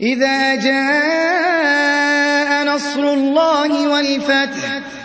إِذَا جَاءَ نَصْرُ اللَّهِ وَالْفَتْحُ